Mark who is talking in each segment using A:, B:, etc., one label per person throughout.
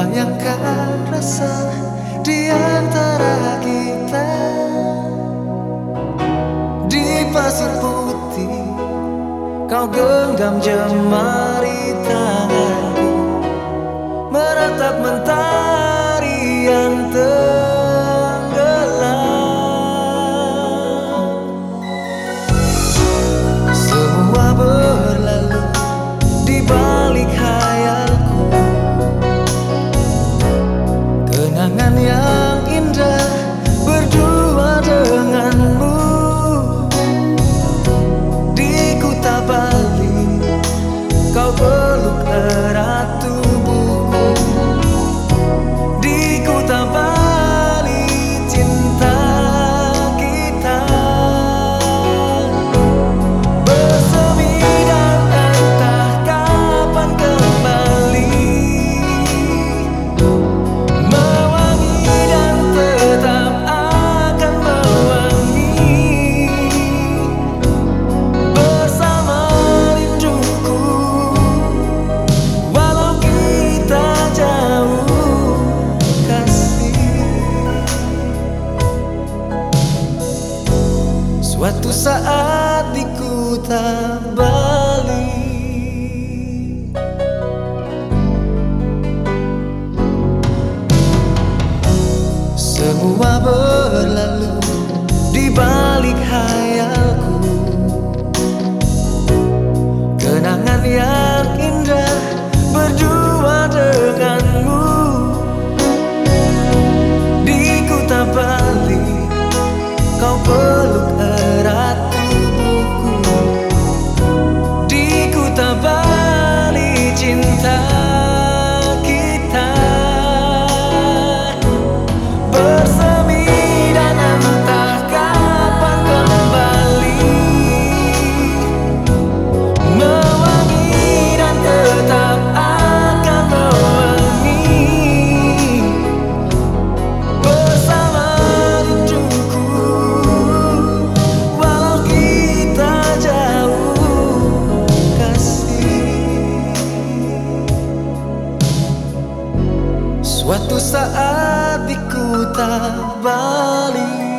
A: Bayangkan rasa di antara kita. Di pasir putih Kau genggam jemari tanganku. Meratap mentari yang terang hatiku tak balik. Semua berlalu di balik hati. Suatu saat di kota Bali.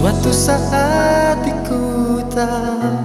A: Suatu saat di ku tak